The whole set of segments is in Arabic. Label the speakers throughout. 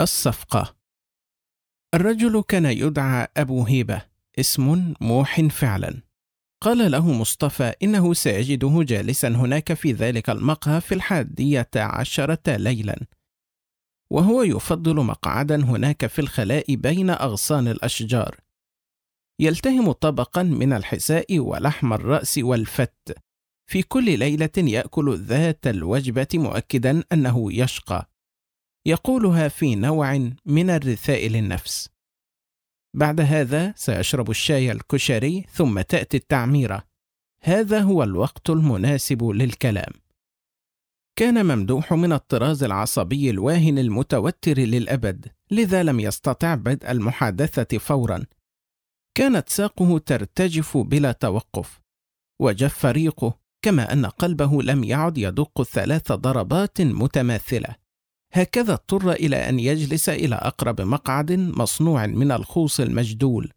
Speaker 1: الصفقة. الرجل كان يدعى أبو هيبة اسم موح فعلا. قال له مصطفى إنه سيجده جالسا هناك في ذلك المقهى في الحادية عشرة ليلا. وهو يفضل مقعدا هناك في الخلاء بين أغصان الأشجار. يلتهم طبقا من الحساء ولحم الرأس والفت. في كل ليلة يأكل ذات الوجبة مؤكدا أنه يشقى. يقولها في نوع من الرثاء للنفس. بعد هذا سيشرب الشاي الكشري ثم تأتي التعميرة. هذا هو الوقت المناسب للكلام. كان ممدوح من الطراز العصبي الواهن المتوتر للأبد لذا لم يستطع بدء المحادثة فورا. كانت ساقه ترتجف بلا توقف. وجف ريقه كما أن قلبه لم يعد يدق ثلاث ضربات متماثلة. هكذا اضطر إلى أن يجلس إلى أقرب مقعد مصنوع من الخوص المجدول.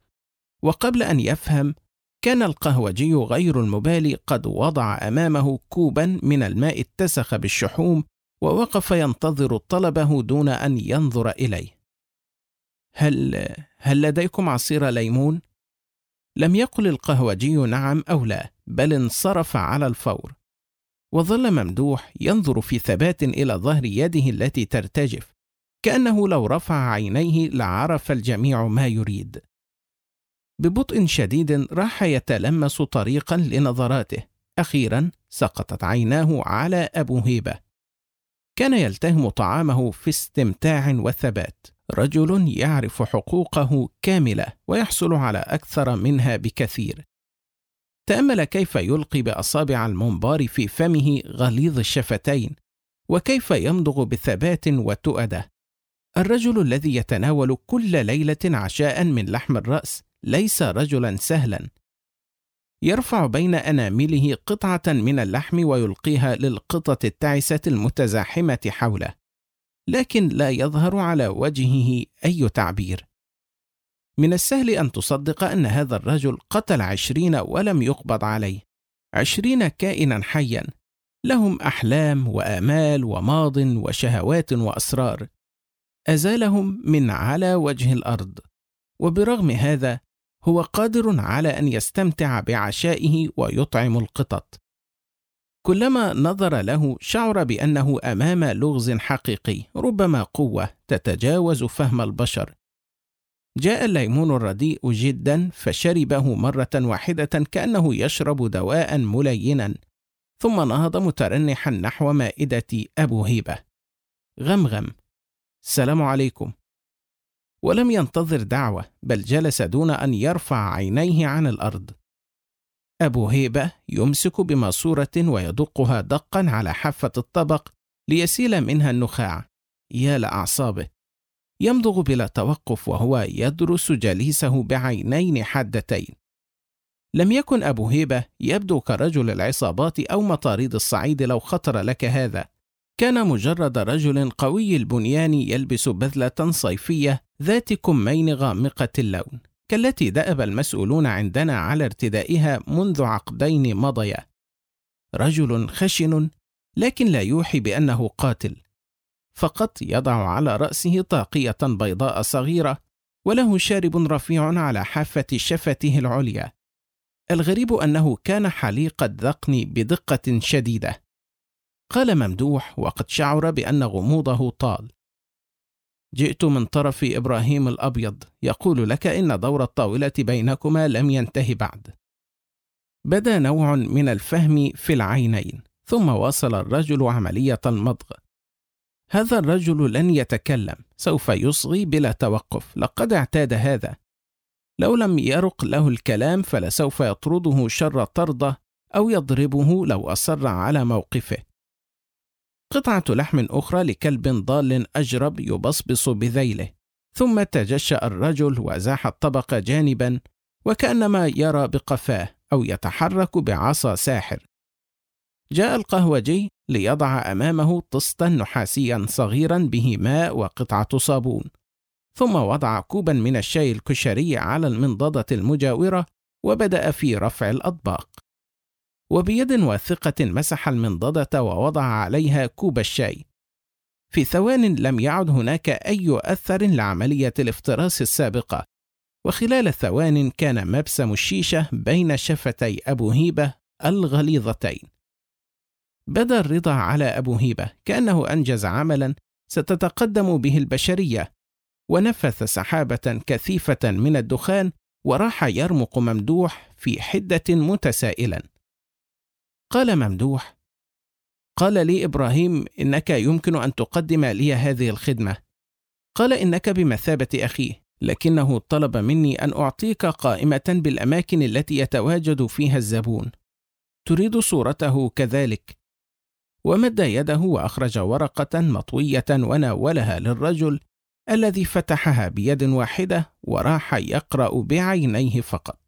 Speaker 1: وقبل أن يفهم كان القهوجي غير المبالي قد وضع أمامه كوبا من الماء اتسخ بالشحوم ووقف ينتظر طلبه دون أن ينظر إليه. هل هل لديكم عصير ليمون؟ لم يقل القهوجي نعم أو لا بل انصرف على الفور. وظل ممدوح ينظر في ثبات إلى ظهر يده التي ترتجف كأنه لو رفع عينيه لعرف الجميع ما يريد. ببطء شديد راح يتلمس طريقا لنظراته. أخيرا سقطت عيناه على أبو هيبة. كان يلتهم طعامه في استمتاع وثبات. رجل يعرف حقوقه كاملة ويحصل على أكثر منها بكثير. تأمل كيف يلقي بأصابع المنبار في فمه غليظ الشفتين وكيف يمضغ بثبات وتؤدة. الرجل الذي يتناول كل ليلة عشاء من لحم الرأس ليس رجلا سهلا. يرفع بين أنامله قطعة من اللحم ويلقيها للقطط التعسة المتزاحمة حوله لكن لا يظهر على وجهه أي تعبير. من السهل أن تصدق أن هذا الرجل قتل عشرين ولم يقبض عليه. عشرين كائنا حيا. لهم أحلام وآمال وماض وشهوات وأسرار. أزالهم من على وجه الأرض. وبرغم هذا هو قادر على أن يستمتع بعشائه ويطعم القطط. كلما نظر له شعر بأنه أمام لغز حقيقي ربما قوة تتجاوز فهم البشر. جاء الليمون الرديء جدا فشربه مرة واحدة كأنه يشرب دواء ملينا. ثم نهض مترنحا نحو مائدة أبو هيبة. غمغم. السلام عليكم. ولم ينتظر دعوة بل جلس دون أن يرفع عينيه عن الأرض. أبو هيبة يمسك بماسورة ويدقها دقا على حافة الطبق ليسيل منها النخاع. يا لأعصابه. يمضغ بلا توقف وهو يدرس جليسه بعينين حادتين. لم يكن أبو هيبة يبدو كرجل العصابات أو مطاريد الصعيد لو خطر لك هذا. كان مجرد رجل قوي البنيان يلبس بذلة صيفية ذات كمين غامقة اللون كالتي دأب المسؤولون عندنا على ارتدائها منذ عقدين مضيا. رجل خشن لكن لا يوحي بأنه قاتل. فقط يضع على رأسه طاقية بيضاء صغيرة وله شارب رفيع على حافة شفته العليا. الغريب أنه كان حليق الذقن بدقة شديدة. قال ممدوح وقد شعر بأن غموضه طال. جئت من طرف إبراهيم الأبيض يقول لك إن دور الطاولة بينكما لم ينتهي بعد. بدا نوع من الفهم في العينين ثم واصل الرجل عملية المضغ. هذا الرجل لن يتكلم سوف يصغي بلا توقف. لقد اعتاد هذا. لو لم يرق له الكلام فلسوف يطرده شر طرده أو يضربه لو أصر على موقفه. قطعة لحم أخرى لكلب ضال أجرب يبصبص بذيله. ثم تجشأ الرجل وزاح الطبق جانبا وكأنما يرى بقفاه أو يتحرك بعصا ساحر. جاء القهوجي ليضع أمامه طستا نحاسيا صغيرا به ماء وقطعة صابون. ثم وضع كوبا من الشاي الكشري على المنضدة المجاورة وبدأ في رفع الأطباق. وبيد واثقة مسح المنضدة ووضع عليها كوب الشاي. في ثوان لم يعد هناك أي أثر لعملية الافتراس السابقة. وخلال ثوان كان مبسم الشيشة بين شفتي أبو هيبة الغليظتين. بدا الرضا على أبو هيبة كأنه أنجز عملا ستتقدم به البشرية ونفث سحابة كثيفة من الدخان وراح يرمق ممدوح في حدة متسائلا. قال ممدوح قال لي إبراهيم إنك يمكن أن تقدم لي هذه الخدمة. قال إنك بمثابة أخيه لكنه طلب مني أن أعطيك قائمة بالأماكن التي يتواجد فيها الزبون. تريد صورته كذلك. ومد يده وأخرج ورقة مطوية وناولها للرجل الذي فتحها بيد واحدة وراح يقرأ بعينيه فقط.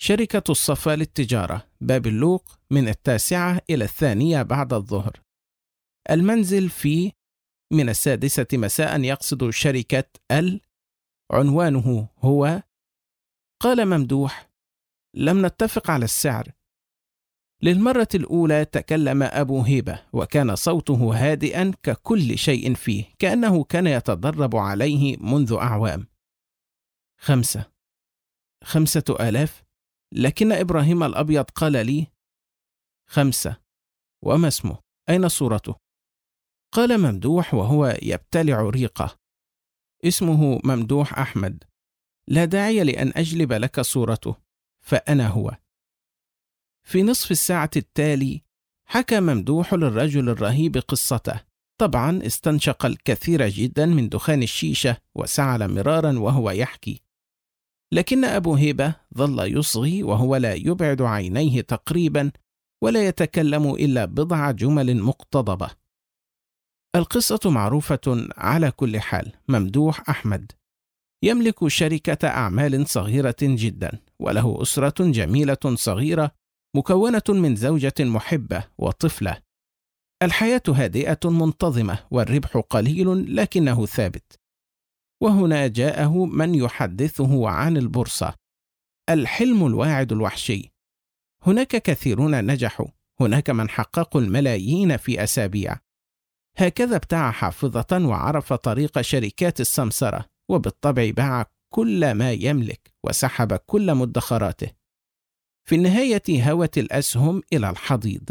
Speaker 1: شركة الصفا للتجارة باب اللوق من التاسعة إلى الثانية بعد الظهر. المنزل في من السادسة مساء يقصد شركة ال عنوانه هو قال ممدوح لم نتفق على السعر للمرة الأولى تكلم أبو هيبة وكان صوته هادئا ككل شيء فيه كأنه كان يتدرب عليه منذ أعوام. خمسة. خمسة آلاف. لكن إبراهيم الأبيض قال لي خمسة. وما اسمه؟ أين صورته؟ قال ممدوح وهو يبتلع ريقه. اسمه ممدوح أحمد. لا داعي لأن أجلب لك صورته. فأنا هو. في نصف الساعة التالي حكى ممدوح للرجل الرهيب قصته. طبعا استنشق الكثير جدا من دخان الشيشة وسعل مرارا وهو يحكي. لكن أبو هيبة ظل يصغي وهو لا يبعد عينيه تقريبا ولا يتكلم إلا بضع جمل مقتضبة. القصة معروفة على كل حال ممدوح أحمد. يملك شركة أعمال صغيرة جدا وله أسرة جميلة صغيرة مكونة من زوجة محبة وطفلة. الحياة هادئة منتظمة والربح قليل لكنه ثابت. وهنا جاءه من يحدثه عن البورصة. الحلم الواعد الوحشي. هناك كثيرون نجحوا، هناك من حققوا الملايين في أسابيع. هكذا ابتاع حافظة وعرف طريق شركات السمسرة، وبالطبع باع كل ما يملك وسحب كل مدخراته. في النهاية هوت الأسهم إلى الحضيض.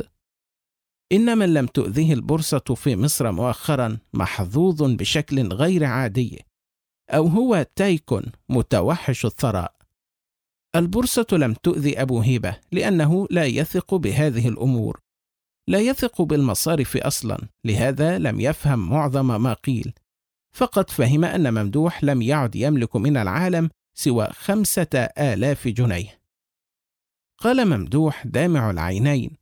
Speaker 1: إن من لم تؤذه البورصة في مصر مؤخرا محظوظ بشكل غير عادي، أو هو تايكون متوحش الثراء. البورصة لم تؤذي أبو هيبة لأنه لا يثق بهذه الأمور. لا يثق بالمصارف أصلا، لهذا لم يفهم معظم ما قيل. فقط فهم أن ممدوح لم يعد يملك من العالم سوى خمسة آلاف جنيه قال ممدوح دامع العينين.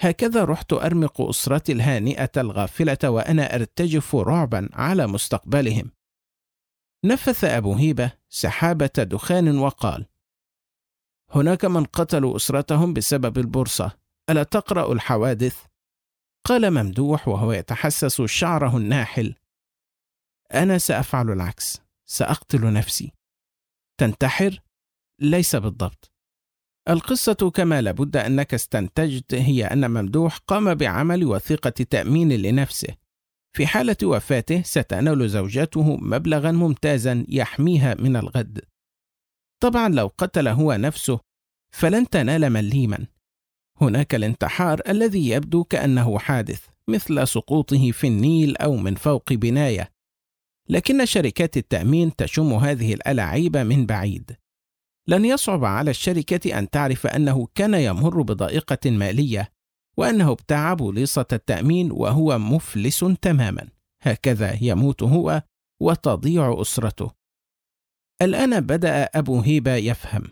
Speaker 1: هكذا رحت أرمق أسرتي الهانئة الغافلة وأنا أرتجف رعبا على مستقبلهم. نفث أبو هيبة سحابة دخان وقال هناك من قتلوا أسرتهم بسبب البورصة. ألا تقرأ الحوادث؟ قال ممدوح وهو يتحسس شعره الناحل أنا سأفعل العكس. سأقتل نفسي. تنتحر؟ ليس بالضبط. القصة كما لابد أنك استنتجت هي أن ممدوح قام بعمل وثيقة تأمين لنفسه. في حالة وفاته ستنال زوجته مبلغا ممتازا يحميها من الغد. طبعا لو قتل هو نفسه فلن تنال مليما. هناك الانتحار الذي يبدو كأنه حادث مثل سقوطه في النيل أو من فوق بناية. لكن شركات التأمين تشم هذه الألاعيب من بعيد. لن يصعب على الشركة أن تعرف أنه كان يمر بضائقة مالية وأنه ابتاع بوليصة التأمين وهو مفلس تماما. هكذا يموت هو وتضيع أسرته. الآن بدأ أبو هيبة يفهم.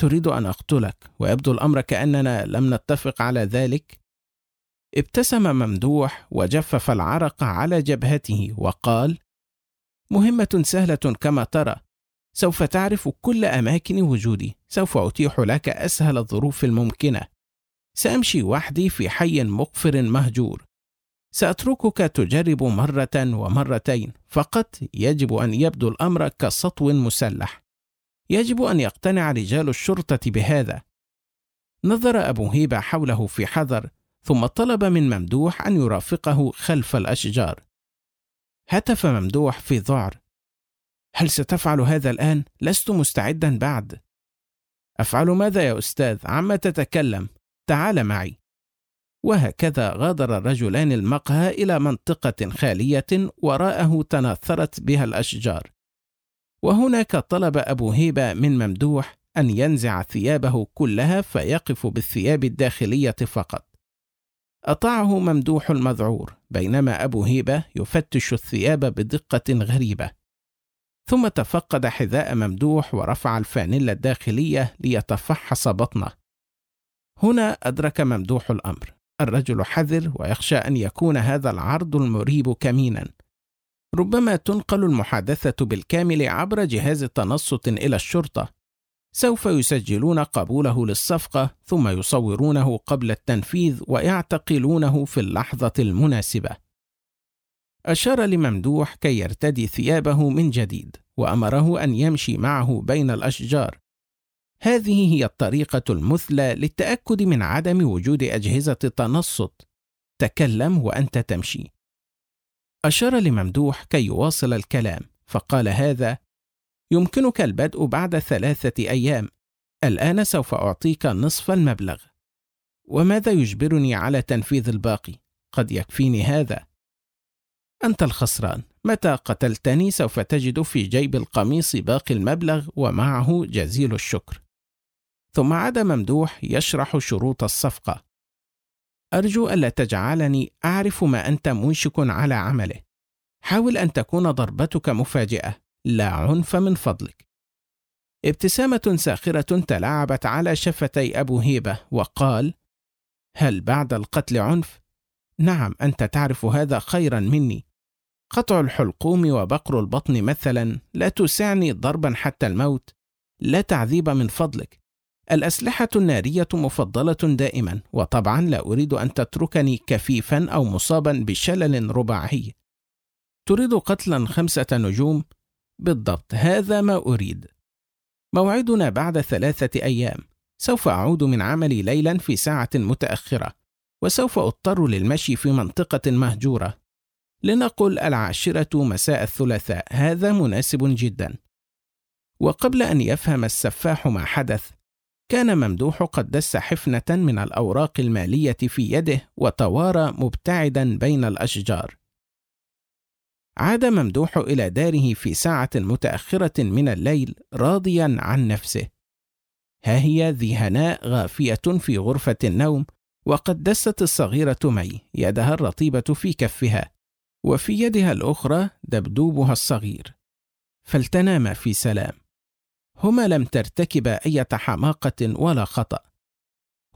Speaker 1: تريد أن أقتلك ويبدو الأمر كأننا لم نتفق على ذلك؟ ابتسم ممدوح وجفف العرق على جبهته وقال مهمة سهلة كما ترى سوف تعرف كل أماكن وجودي. سوف أتيح لك أسهل الظروف الممكنة. سأمشي وحدي في حي مقفر مهجور. سأتركك تجرب مرة ومرتين. فقط يجب أن يبدو الأمر كسطو مسلح. يجب أن يقتنع رجال الشرطة بهذا. نظر أبو هيبة حوله في حذر ثم طلب من ممدوح أن يرافقه خلف الأشجار. هتف ممدوح في ذعر هل ستفعل هذا الآن؟ لست مستعدا بعد. أفعل ماذا يا أستاذ؟ عما تتكلم؟ تعال معي. وهكذا غادر الرجلان المقهى إلى منطقة خالية وراءه تناثرت بها الأشجار. وهناك طلب أبو هيبة من ممدوح أن ينزع ثيابه كلها فيقف بالثياب الداخلية فقط. أطاعه ممدوح المذعور بينما أبو هيبة يفتش الثياب بدقة غريبة. ثم تفقد حذاء ممدوح ورفع الفانيلا الداخلية ليتفحص بطنه. هنا أدرك ممدوح الأمر. الرجل حذر ويخشى أن يكون هذا العرض المريب كمينا. ربما تنقل المحادثة بالكامل عبر جهاز تنصت إلى الشرطة. سوف يسجلون قبوله للصفقة ثم يصورونه قبل التنفيذ ويعتقلونه في اللحظة المناسبة. أشار لممدوح كي يرتدي ثيابه من جديد، وأمره أن يمشي معه بين الأشجار. هذه هي الطريقة المثلى للتأكد من عدم وجود أجهزة تنصت. تكلم وأنت تمشي. أشار لممدوح كي يواصل الكلام، فقال هذا يمكنك البدء بعد ثلاثة أيام الآن سوف أعطيك نصف المبلغ وماذا يجبرني على تنفيذ الباقي؟ قد يكفيني هذا أنت الخسران. متى قتلتني؟ سوف تجد في جيب القميص باقي المبلغ ومعه جزيل الشكر. ثم عاد ممدوح يشرح شروط الصفقة. أرجو ألا تجعلني أعرف ما أنت منشك على عمله. حاول أن تكون ضربتك مفاجئة. لا عنف من فضلك. ابتسامة ساخرة تلاعبت على شفتي أبو هيبة وقال هل بعد القتل عنف؟ نعم أنت تعرف هذا خيرا مني. قطع الحلقوم وبقر البطن مثلا لا تسعني ضربا حتى الموت لا تعذيب من فضلك. الأسلحة النارية مفضلة دائما وطبعا لا أريد أن تتركني كفيفا أو مصابا بشلل رباعي. تريد قتلا خمسة نجوم؟ بالضبط هذا ما أريد. موعدنا بعد ثلاثة أيام. سوف أعود من عملي ليلا في ساعة متأخرة وسوف أضطر للمشي في منطقة مهجورة. لنقل العاشرة مساء الثلاثاء. هذا مناسب جدا. وقبل أن يفهم السفاح ما حدث كان ممدوح قد دس حفنة من الأوراق المالية في يده وتوارى مبتعدا بين الأشجار. عاد ممدوح إلى داره في ساعة متأخرة من الليل راضيا عن نفسه. ها هي ذي هناء غافية في غرفة النوم وقد دست الصغيرة مي يدها الرطيبة في كفها. وفي يدها الأخرى دبدوبها الصغير. فلتناما في سلام. هما لم ترتكبا أي حماقة ولا خطأ.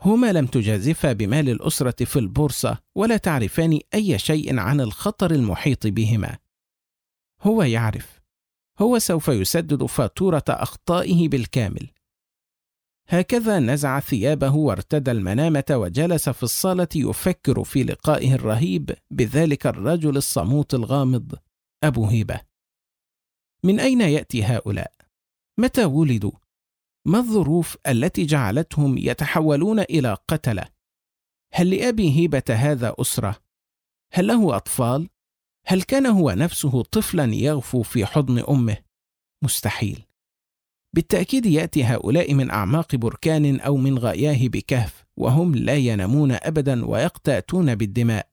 Speaker 1: هما لم تجازفا بمال الأسرة في البورصة ولا تعرفان أي شيء عن الخطر المحيط بهما. هو يعرف. هو سوف يسدد فاتورة أخطائه بالكامل. هكذا نزع ثيابه وارتدى المنامة وجلس في الصالة يفكر في لقائه الرهيب بذلك الرجل الصموت الغامض أبو هيبة من أين يأتي هؤلاء؟ متى ولدوا؟ ما الظروف التي جعلتهم يتحولون إلى قتلة؟ هل لأبي هيبة هذا أسرة؟ هل له أطفال؟ هل كان هو نفسه طفلا يغفو في حضن أمه مستحيل بالتأكيد يأتي هؤلاء من أعماق بركان أو من غياهب كهف وهم لا ينامون ابدا ويقتأتون بالدماء.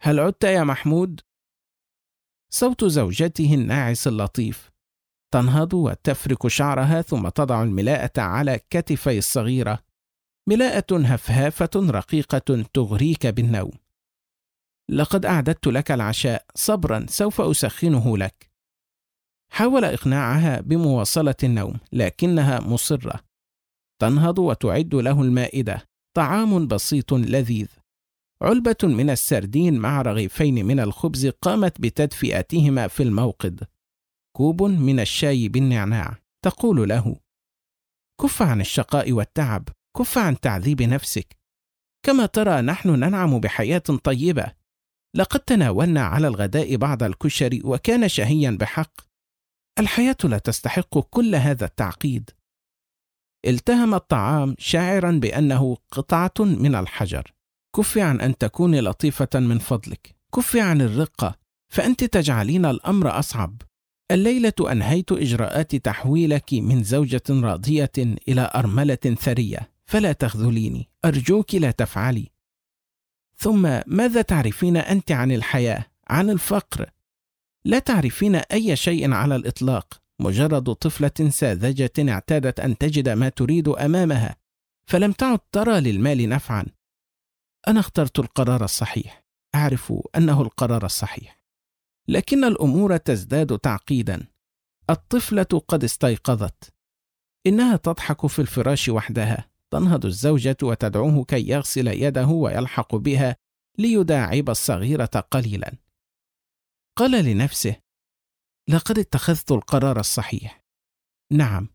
Speaker 1: هل عدت يا محمود؟ صوت زوجته الناعس اللطيف. تنهض وتفرك شعرها ثم تضع الملاءة على كتفي الصغيرة. ملاءة هفهافة رقيقة تغريك بالنوم. لقد أعددت لك العشاء صبرا سوف أسخنه لك. حاول إقناعها بمواصلة النوم لكنها مصرة. تنهض وتعد له المائدة. طعام بسيط لذيذ. علبة من السردين مع رغيفين من الخبز قامت بتدفئتهما في الموقد. كوب من الشاي بالنعناع. تقول له كف عن الشقاء والتعب. كف عن تعذيب نفسك. كما ترى نحن ننعم بحياة طيبة. لقد تناولنا على الغداء بعض الكشري وكان شهيا بحق. الحياة لا تستحق كل هذا التعقيد. التهم الطعام شاعرا بأنه قطعة من الحجر. كفي عن أن تكوني لطيفة من فضلك. كفي عن الرقة. فأنت تجعلين الأمر أصعب. الليلة أنهيت إجراءات تحويلك من زوجة راضية إلى أرملة ثرية. فلا تخذليني. أرجوك لا تفعلي. ثم ماذا تعرفين أنت عن الحياة؟ عن الفقر. لا تعرفين أي شيء على الإطلاق مجرد طفلة ساذجة اعتادت أن تجد ما تريد أمامها فلم تعد ترى للمال نفعا. أنا اخترت القرار الصحيح أعرف أنه القرار الصحيح. لكن الأمور تزداد تعقيدا. الطفلة قد استيقظت. إنها تضحك في الفراش وحدها تنهض الزوجة وتدعوه كي يغسل يده ويلحق بها ليداعب الصغيرة قليلا. قال لنفسه لقد اتخذت القرار الصحيح. نعم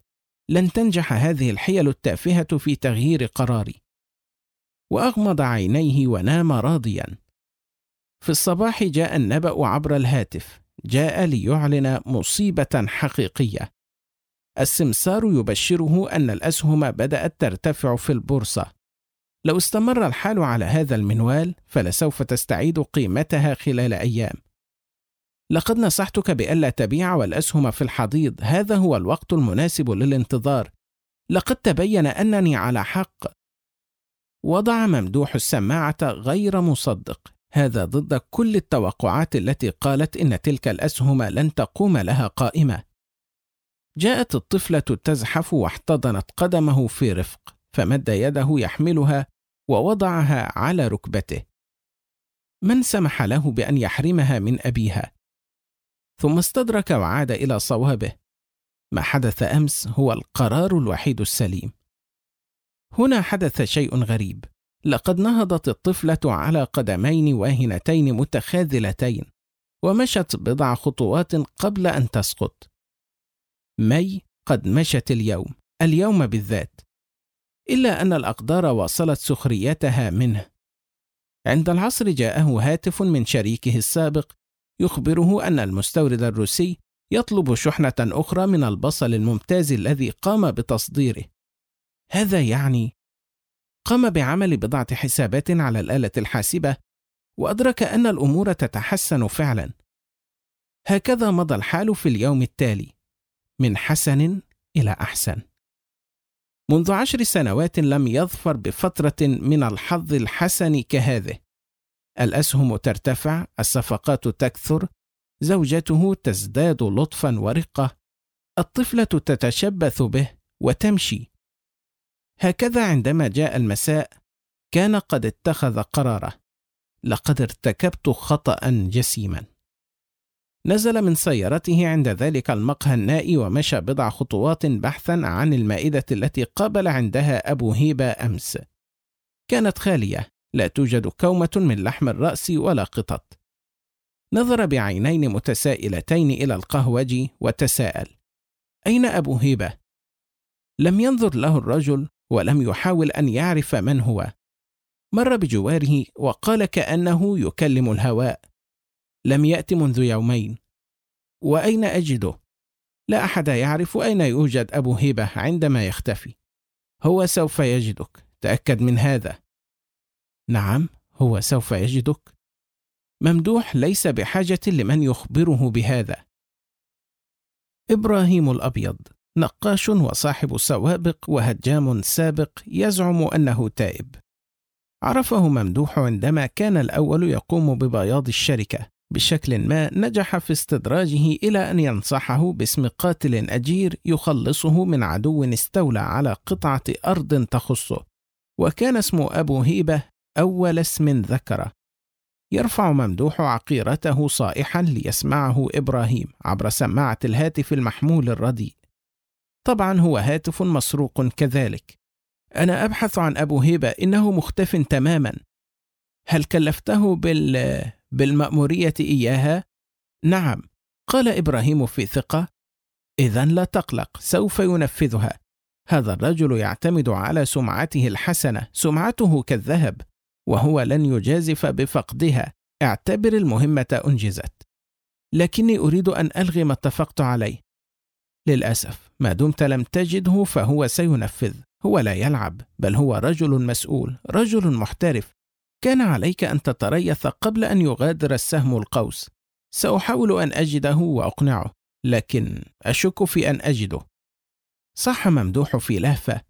Speaker 1: لن تنجح هذه الحيل التافهة في تغيير قراري. وأغمض عينيه ونام راضيا. في الصباح جاء النبأ عبر الهاتف جاء ليعلن مصيبة حقيقية. السمسار يبشره أن الأسهم بدأت ترتفع في البورصة. لو استمر الحال على هذا المنوال فلسوف تستعيد قيمتها خلال أيام. لقد نصحتك بألا تبيع والأسهم في الحضيض. هذا هو الوقت المناسب للانتظار. لقد تبين أنني على حق. وضع ممدوح السماعة غير مصدق. هذا ضد كل التوقعات التي قالت إن تلك الأسهم لن تقوم لها قائمة. جاءت الطفلة تزحف واحتضنت قدمه في رفق فمد يده يحملها ووضعها على ركبته. من سمح له بأن يحرمها من أبيها؟ ثم استدرك وعاد إلى صوابه. ما حدث أمس هو القرار الوحيد السليم. هنا حدث شيء غريب. لقد نهضت الطفلة على قدمين واهنتين متخاذلتين ومشت بضع خطوات قبل أن تسقط. مي قد مشت اليوم اليوم بالذات. إلا أن الأقدار واصلت سخريتها منه. عند العصر جاءه هاتف من شريكه السابق يخبره أن المستورد الروسي يطلب شحنة أخرى من البصل الممتاز الذي قام بتصديره. هذا يعني قام بعمل بضعة حسابات على الآلة الحاسبة وأدرك أن الأمور تتحسن فعلا. هكذا مضى الحال في اليوم التالي من حسن إلى أحسن. منذ عشر سنوات لم يظفر بفترة من الحظ الحسن كهذه. الأسهم ترتفع الصفقات تكثر زوجته تزداد لطفا ورقة الطفلة تتشبث به وتمشي. هكذا عندما جاء المساء كان قد اتخذ قراره. لقد ارتكبت خطا جسيما. نزل من سيارته عند ذلك المقهى النائي ومشى بضع خطوات بحثا عن المائدة التي قابل عندها أبو هيبة أمس. كانت خالية. لا توجد كومة من لحم الرأس ولا قطط. نظر بعينين متسائلتين إلى القهوجي وتساءل: أين أبو هيبة؟ لم ينظر له الرجل ولم يحاول أن يعرف من هو. مر بجواره وقال كأنه يكلم الهواء: لم يأت منذ يومين. وأين أجده؟ لا أحد يعرف أين يوجد أبو هيبة عندما يختفي. هو سوف يجدك، تأكد من هذا. نعم هو سوف يجدك. ممدوح ليس بحاجة لمن يخبره بهذا. إبراهيم الأبيض نقاش وصاحب سوابق وهجام سابق يزعم أنه تائب. عرفه ممدوح عندما كان الأول يقوم ببياض الشركة بشكل ما نجح في استدراجه إلى أن ينصحه باسم قاتل أجير يخلصه من عدو استولى على قطعة أرض تخصه وكان اسم أبو هيبة أول اسم ذكره يرفع ممدوح عقيرته صائحا ليسمعه إبراهيم عبر سماعة الهاتف المحمول الرديء. طبعا هو هاتف مسروق كذلك. أنا أبحث عن أبو هيبة إنه مختف تماما. هل كلفته بال... بالمأمورية إياها؟ نعم. قال إبراهيم في ثقة. إذا لا تقلق سوف ينفذها. هذا الرجل يعتمد على سمعته الحسنة. سمعته كالذهب. وهو لن يجازف بفقدها. اعتبر المهمة أنجزت. لكني أريد أن ألغي ما اتفقت عليه. للأسف ما دمت لم تجده فهو سينفذ. هو لا يلعب بل هو رجل مسؤول رجل محترف. كان عليك أن تتريث قبل أن يغادر السهم القوس. سأحاول أن أجده وأقنعه لكن أشك في أن أجده. صح ممدوح في لهفة.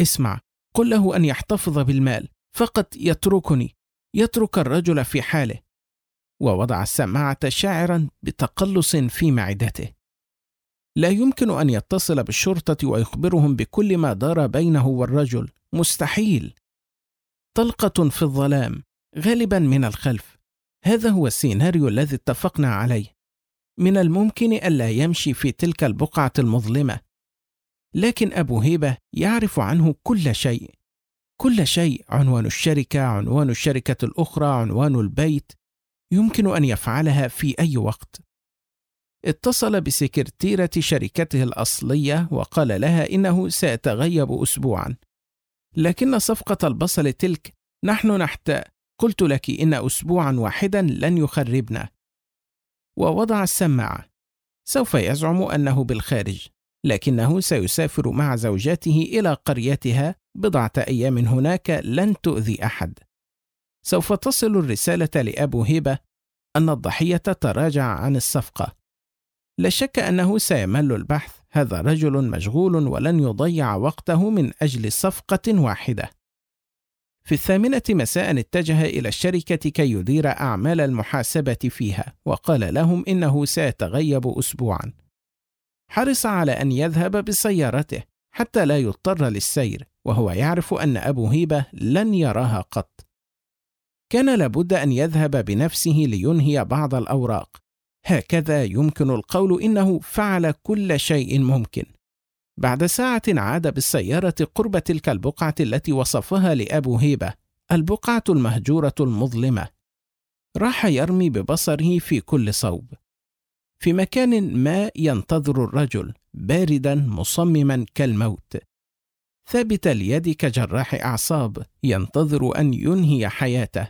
Speaker 1: اسمع قل له أن يحتفظ بالمال. فقط يتركني يترك الرجل في حاله. ووضع السماعة شاعرا بتقلص في معدته. لا يمكن أن يتصل بالشرطة ويخبرهم بكل ما دار بينه والرجل. مستحيل. طلقة في الظلام غالبا من الخلف. هذا هو السيناريو الذي اتفقنا عليه. من الممكن ألا يمشي في تلك البقعة المظلمة. لكن أبو هيبة يعرف عنه كل شيء. كل شيء عنوان الشركة عنوان الشركة الأخرى عنوان البيت يمكن أن يفعلها في أي وقت. اتصل بسكرتيرة شركته الأصلية وقال لها إنه سيتغيب أسبوعا. لكن صفقة البصل تلك نحن نحت قلت لك إن أسبوعا واحدا لن يخربنا. ووضع السماعة. سوف يزعم أنه بالخارج لكنه سيسافر مع زوجته إلى قريتها بضعة أيام هناك لن تؤذي أحد. سوف تصل الرسالة لأبو هبة أن الضحية تراجع عن الصفقة. لا شك أنه سيمل البحث. هذا رجل مشغول ولن يضيع وقته من أجل صفقة واحدة. في الثامنة مساء اتجه إلى الشركة كي يدير أعمال المحاسبة فيها وقال لهم إنه سيتغيب أسبوعا. حرص على أن يذهب بسيارته حتى لا يضطر للسير. وهو يعرف أن أبو هيبة لن يراها قط. كان لابد أن يذهب بنفسه لينهي بعض الأوراق. هكذا يمكن القول إنه فعل كل شيء ممكن. بعد ساعة عاد بالسيارة قرب تلك البقعة التي وصفها لأبو هيبة البقعة المهجورة المظلمة. راح يرمي ببصره في كل صوب. في مكان ما ينتظر الرجل باردا مصمما كالموت. ثابت اليد كجراح أعصاب ينتظر أن ينهي حياته.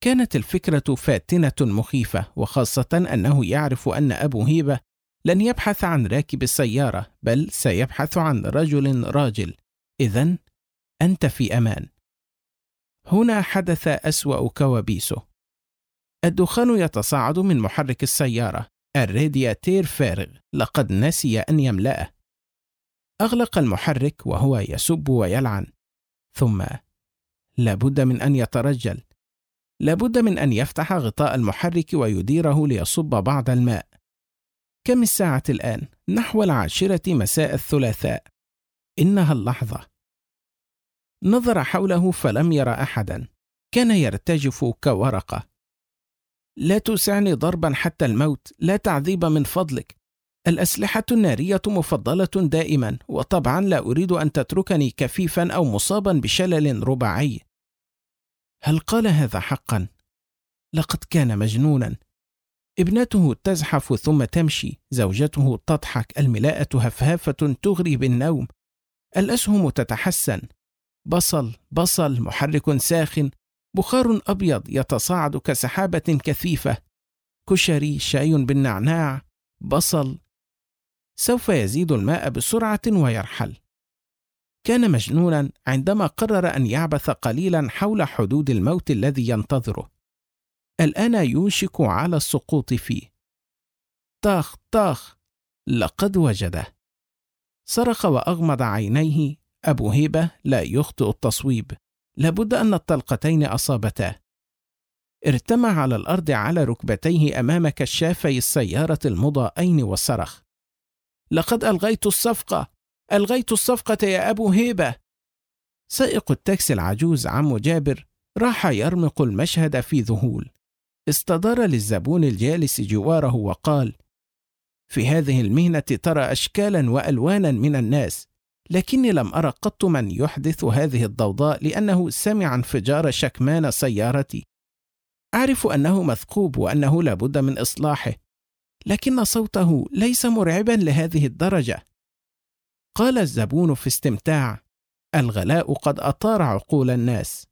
Speaker 1: كانت الفكرة فاتنة مخيفة وخاصة أنه يعرف أن أبو هيبة لن يبحث عن راكب السيارة بل سيبحث عن رجل راجل. اذا أنت في أمان. هنا حدث أسوأ كوابيسه. الدخان يتصاعد من محرك السيارة. الرادياتير فارغ. لقد نسي أن يملأه. أغلق المحرك وهو يسب ويلعن ثم لابد من أن يترجل لابد من أن يفتح غطاء المحرك ويديره ليصب بعض الماء. كم الساعة الآن؟ نحو العاشرة مساء الثلاثاء. إنها اللحظة. نظر حوله فلم ير احدا. كان يرتجف كورقة. لا توسعني ضربا حتى الموت لا تعذيب من فضلك. الأسلحة النارية مفضلة دائما وطبعا لا أريد أن تتركني كفيفا أو مصابا بشلل رباعي. هل قال هذا حقا؟ لقد كان مجنونا. ابنته تزحف ثم تمشي زوجته تضحك الملاءة هفهافة تغري بالنوم. الأسهم تتحسن. بصل بصل محرك ساخن. بخار أبيض يتصاعد كسحابة كثيفة. كشري شاي بالنعناع. بصل سوف يزيد الماء بسرعة ويرحل. كان مجنونا عندما قرر أن يعبث قليلا حول حدود الموت الذي ينتظره. الآن يوشك على السقوط فيه. طاخ طاخ لقد وجده. صرخ وأغمض عينيه. أبو هيبة لا يخطئ التصويب. لابد أن الطلقتين أصابتاه ارتمى على الأرض على ركبتيه أمام كشافي السيارة المضاءين وصرخ. لقد ألغيت الصفقة. ألغيت الصفقة يا أبو هيبة. سائق التاكسي العجوز عم جابر راح يرمق المشهد في ذهول. استدار للزبون الجالس جواره وقال في هذه المهنة ترى أشكالا وألوانا من الناس لكني لم أرى قط من يحدث هذه الضوضاء لأنه سمع انفجار شكمان سيارتي. أعرف أنه مثقوب وأنه لابد من إصلاحه. لكن صوته ليس مرعبا لهذه الدرجة قال الزبون في استمتاع الغلاء قد أطار عقول الناس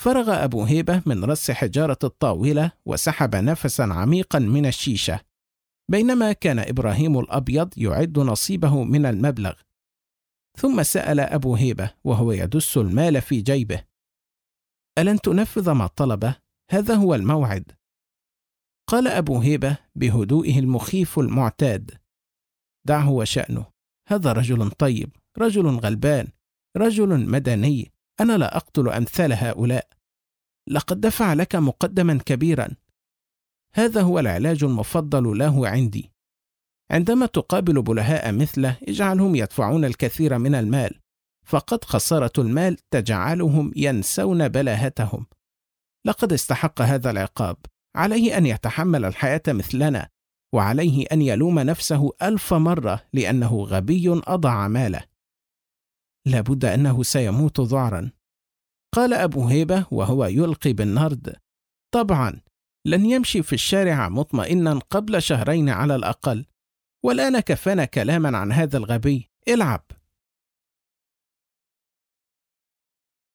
Speaker 1: فرغ أبو هيبة من رص حجارة الطاولة وسحب نفسا عميقا من الشيشة بينما كان إبراهيم الأبيض يعد نصيبه من المبلغ ثم سأل أبو هيبة وهو يدس المال في جيبه ألن تنفذ ما طلبه؟ هذا هو الموعد. قال أبو هيبة بهدوئه المخيف المعتاد: دعه وشأنه، هذا رجل طيب، رجل غلبان، رجل مدني، أنا لا أقتل أمثال هؤلاء. لقد دفع لك مقدما كبيرا. هذا هو العلاج المفضل له عندي. عندما تقابل بلهاء مثله اجعلهم يدفعون الكثير من المال فقد خسارة المال تجعلهم ينسون بلاهتهم لقد استحق هذا العقاب عليه أن يتحمل الحياة مثلنا وعليه أن يلوم نفسه ألف مرة لأنه غبي أضع ماله. لابد أنه سيموت ذعرا قال أبو هيبة وهو يلقي بالنرد طبعا لن يمشي في الشارع مطمئنا قبل شهرين على الأقل والآن كفانا كلاما عن هذا الغبي العب.